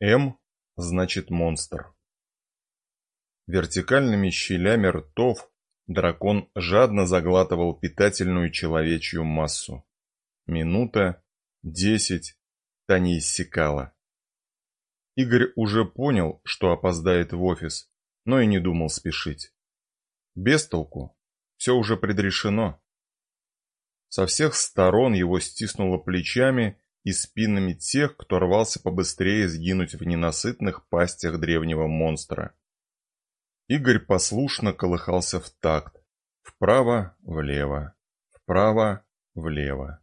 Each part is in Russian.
М значит монстр. Вертикальными щелями ртов дракон жадно заглатывал питательную человечью массу. Минута, десять, та не иссякала. Игорь уже понял, что опоздает в офис, но и не думал спешить. Без толку, все уже предрешено. Со всех сторон его стиснуло плечами и спинами тех, кто рвался побыстрее сгинуть в ненасытных пастях древнего монстра. Игорь послушно колыхался в такт. Вправо, влево, вправо, влево.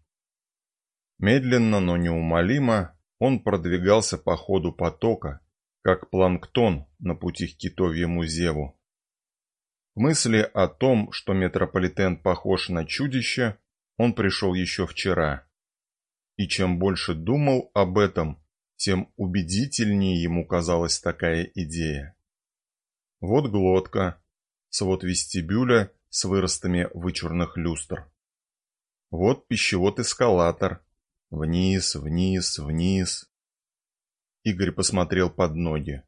Медленно, но неумолимо он продвигался по ходу потока, как планктон на пути к китовьему зеву. мысли о том, что метрополитен похож на чудище, он пришел еще вчера. И чем больше думал об этом, тем убедительнее ему казалась такая идея. Вот глотка, свод вестибюля с выростами вычурных люстр. Вот пищевод-эскалатор. Вниз, вниз, вниз. Игорь посмотрел под ноги.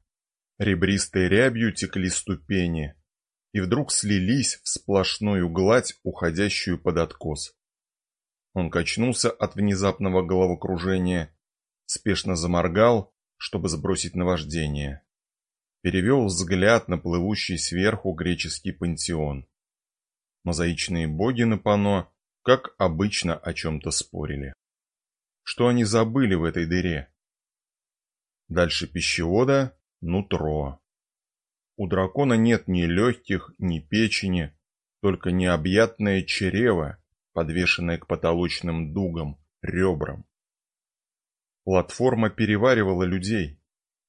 Ребристой рябью текли ступени, и вдруг слились в сплошную гладь, уходящую под откос. Он качнулся от внезапного головокружения, спешно заморгал, чтобы сбросить наваждение. Перевел взгляд на плывущий сверху греческий пантеон. Мозаичные боги на пано, как обычно, о чем-то спорили. Что они забыли в этой дыре? Дальше пищевода – нутро. У дракона нет ни легких, ни печени, только необъятное чрево, подвешенная к потолочным дугам, ребрам. Платформа переваривала людей,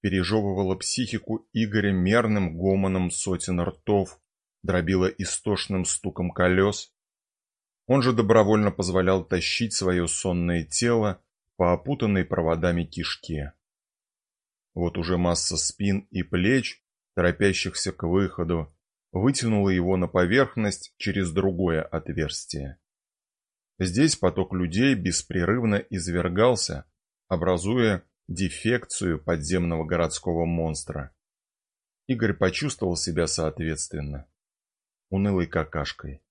пережевывала психику Игоря мерным гомоном сотен ртов, дробила истошным стуком колес. Он же добровольно позволял тащить свое сонное тело по опутанной проводами кишке. Вот уже масса спин и плеч, торопящихся к выходу, вытянула его на поверхность через другое отверстие. Здесь поток людей беспрерывно извергался, образуя дефекцию подземного городского монстра. Игорь почувствовал себя соответственно. Унылой какашкой.